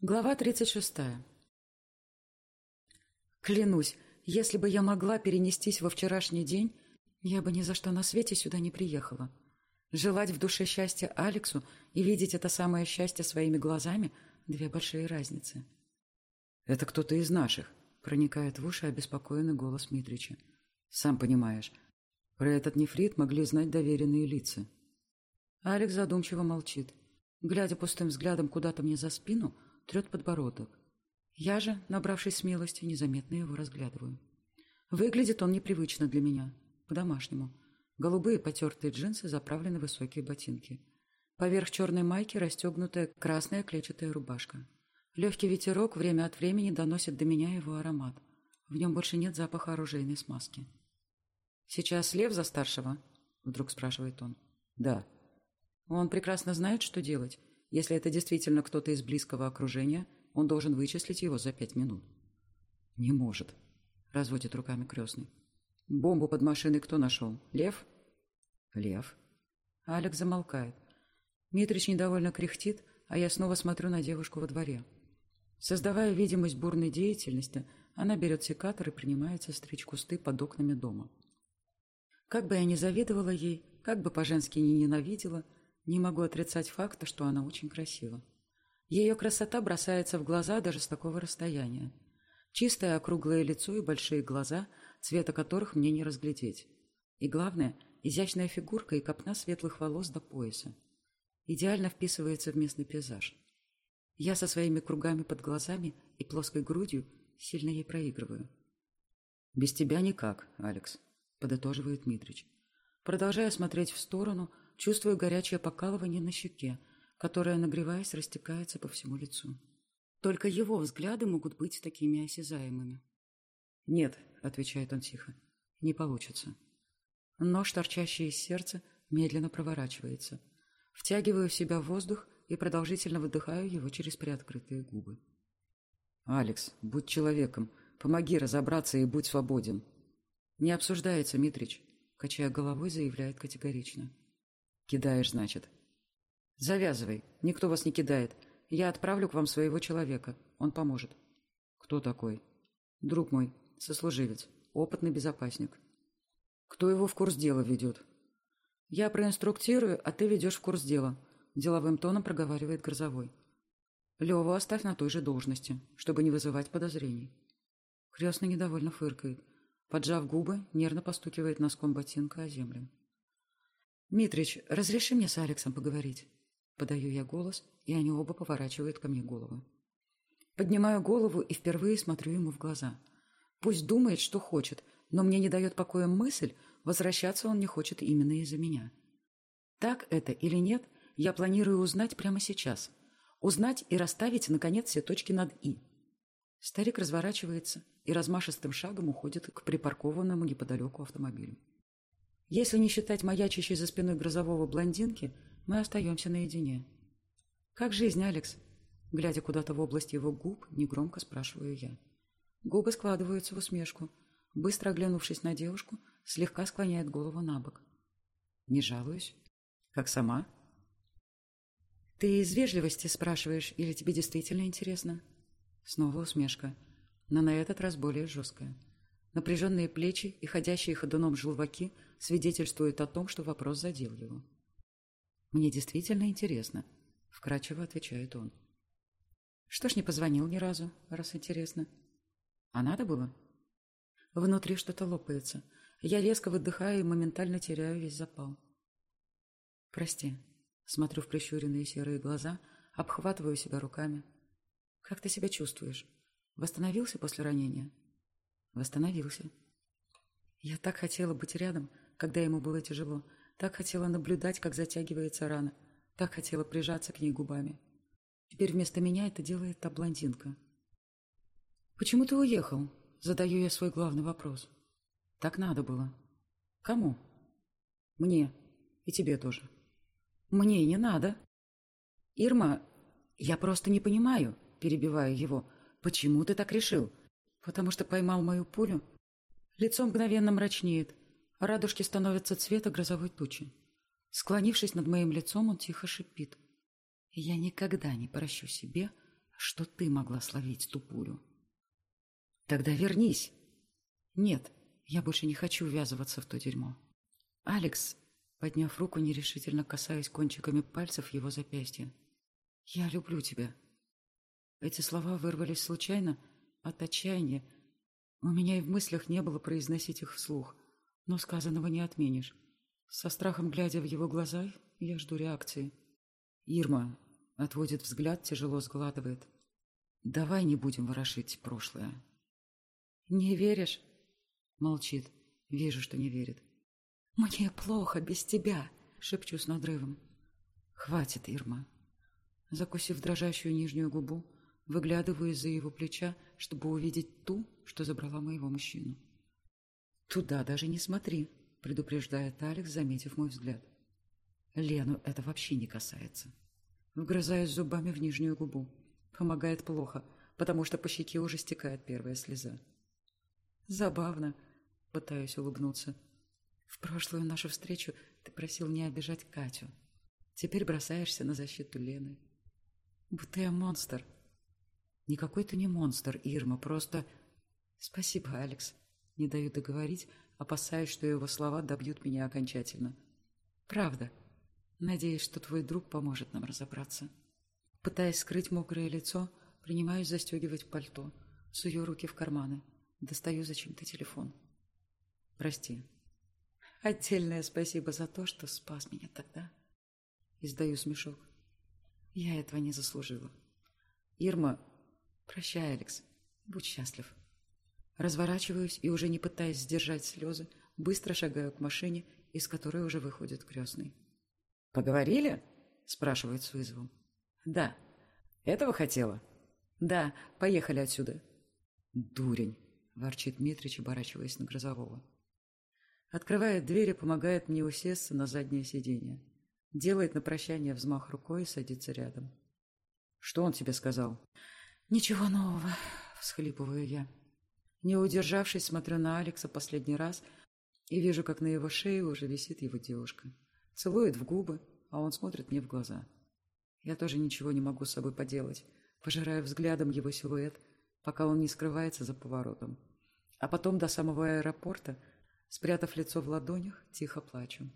Глава 36. Клянусь, если бы я могла перенестись во вчерашний день, я бы ни за что на свете сюда не приехала. Желать в душе счастья Алексу и видеть это самое счастье своими глазами – две большие разницы. «Это кто-то из наших», – проникает в уши обеспокоенный голос Митрича. «Сам понимаешь, про этот нефрит могли знать доверенные лица». Алекс задумчиво молчит. Глядя пустым взглядом куда-то мне за спину – трет подбородок. Я же, набравшись смелости, незаметно его разглядываю. Выглядит он непривычно для меня, по-домашнему. Голубые потертые джинсы заправлены высокие ботинки. Поверх черной майки расстегнутая красная клетчатая рубашка. Легкий ветерок время от времени доносит до меня его аромат. В нем больше нет запаха оружейной смазки. «Сейчас Лев за старшего?» — вдруг спрашивает он. «Да». Он прекрасно знает, что делать. Если это действительно кто-то из близкого окружения, он должен вычислить его за пять минут. «Не может», — разводит руками крестный. «Бомбу под машиной кто нашел? Лев?» «Лев». Алекс замолкает. Митрич недовольно кряхтит, а я снова смотрю на девушку во дворе. Создавая видимость бурной деятельности, она берет секатор и принимается стричь кусты под окнами дома. Как бы я ни завидовала ей, как бы по-женски не ненавидела — не могу отрицать факта, что она очень красива. Ее красота бросается в глаза даже с такого расстояния. Чистое округлое лицо и большие глаза, цвета которых мне не разглядеть. И главное, изящная фигурка и копна светлых волос до пояса. Идеально вписывается в местный пейзаж. Я со своими кругами под глазами и плоской грудью сильно ей проигрываю. «Без тебя никак, Алекс», — подытоживает Митрич. Продолжая смотреть в сторону, Чувствую горячее покалывание на щеке, которое, нагреваясь, растекается по всему лицу. Только его взгляды могут быть такими осязаемыми. «Нет», — отвечает он тихо, — «не получится». Нож, торчащий из сердца, медленно проворачивается. Втягиваю в себя воздух и продолжительно выдыхаю его через приоткрытые губы. «Алекс, будь человеком, помоги разобраться и будь свободен». «Не обсуждается, Митрич», — качая головой, заявляет категорично. Кидаешь, значит. Завязывай. Никто вас не кидает. Я отправлю к вам своего человека. Он поможет. Кто такой? Друг мой, сослуживец, опытный безопасник. Кто его в курс дела ведет? Я проинструктирую, а ты ведешь в курс дела. Деловым тоном проговаривает Грозовой. Леву оставь на той же должности, чтобы не вызывать подозрений. Крестный недовольно фыркает. Поджав губы, нервно постукивает носком ботинка о землю. «Митрич, разреши мне с Алексом поговорить?» Подаю я голос, и они оба поворачивают ко мне голову. Поднимаю голову и впервые смотрю ему в глаза. Пусть думает, что хочет, но мне не дает покоя мысль, возвращаться он не хочет именно из-за меня. Так это или нет, я планирую узнать прямо сейчас. Узнать и расставить, наконец, все точки над «и». Старик разворачивается и размашистым шагом уходит к припаркованному неподалеку автомобилю. Если не считать маячащей за спиной грозового блондинки, мы остаемся наедине. «Как жизнь, Алекс?» Глядя куда-то в область его губ, негромко спрашиваю я. Губы складываются в усмешку. Быстро оглянувшись на девушку, слегка склоняет голову на бок. «Не жалуюсь. Как сама?» «Ты из вежливости спрашиваешь, или тебе действительно интересно?» Снова усмешка, но на этот раз более жесткая. Напряженные плечи и ходящие ходуном желваки свидетельствуют о том, что вопрос задел его. «Мне действительно интересно», — вкратчиво отвечает он. «Что ж не позвонил ни разу, раз интересно?» «А надо было?» Внутри что-то лопается. Я резко выдыхаю и моментально теряю весь запал. «Прости», — смотрю в прищуренные серые глаза, обхватываю себя руками. «Как ты себя чувствуешь? Восстановился после ранения?» Восстановился. Я так хотела быть рядом, когда ему было тяжело. Так хотела наблюдать, как затягивается рана. Так хотела прижаться к ней губами. Теперь вместо меня это делает та блондинка. «Почему ты уехал?» Задаю я свой главный вопрос. «Так надо было». «Кому?» «Мне. И тебе тоже». «Мне не надо». «Ирма, я просто не понимаю», перебиваю его. «Почему ты так решил? потому что поймал мою пулю. Лицо мгновенно мрачнеет, радужки становятся цвета грозовой тучи. Склонившись над моим лицом, он тихо шипит. я никогда не прощу себе что ты могла словить ту пулю. Тогда вернись. Нет, я больше не хочу ввязываться в то дерьмо. Алекс, подняв руку, нерешительно касаясь кончиками пальцев его запястья. Я люблю тебя. Эти слова вырвались случайно от отчаяния. У меня и в мыслях не было произносить их вслух, но сказанного не отменишь. Со страхом глядя в его глаза, я жду реакции. Ирма отводит взгляд, тяжело сглатывает. Давай не будем ворошить прошлое. Не веришь? Молчит. Вижу, что не верит. Мне плохо без тебя, шепчу с надрывом. Хватит, Ирма. Закусив дрожащую нижнюю губу, выглядываю из-за его плеча, чтобы увидеть ту, что забрала моего мужчину. «Туда даже не смотри», — предупреждает Алекс, заметив мой взгляд. Лену это вообще не касается. Вгрызаюсь зубами в нижнюю губу. Помогает плохо, потому что по щеке уже стекает первая слеза. Забавно, пытаюсь улыбнуться. В прошлую нашу встречу ты просил не обижать Катю. Теперь бросаешься на защиту Лены. Будто я монстр. Никакой ты не монстр, Ирма, просто... Спасибо, Алекс. Не даю договорить, опасаясь, что его слова добьют меня окончательно. Правда. Надеюсь, что твой друг поможет нам разобраться. Пытаясь скрыть мокрое лицо, принимаюсь застегивать пальто, сую руки в карманы, достаю зачем-то телефон. Прости. Отдельное спасибо за то, что спас меня тогда. Издаю смешок. Я этого не заслужила. Ирма, прощай, Алекс. Будь счастлив. Разворачиваюсь и, уже не пытаясь сдержать слезы, быстро шагаю к машине, из которой уже выходит крестный. «Поговорили?» – спрашивает с вызовом. «Да». «Этого хотела?» «Да, поехали отсюда». «Дурень», – ворчит Митрич, оборачиваясь на Грозового. Открывает дверь и помогает мне усесться на заднее сиденье. Делает на прощание взмах рукой и садится рядом. «Что он тебе сказал?» «Ничего нового», — всхлипываю я. Не удержавшись, смотрю на Алекса последний раз и вижу, как на его шее уже висит его девушка. Целует в губы, а он смотрит мне в глаза. Я тоже ничего не могу с собой поделать, пожирая взглядом его силуэт, пока он не скрывается за поворотом. А потом до самого аэропорта, спрятав лицо в ладонях, тихо плачу.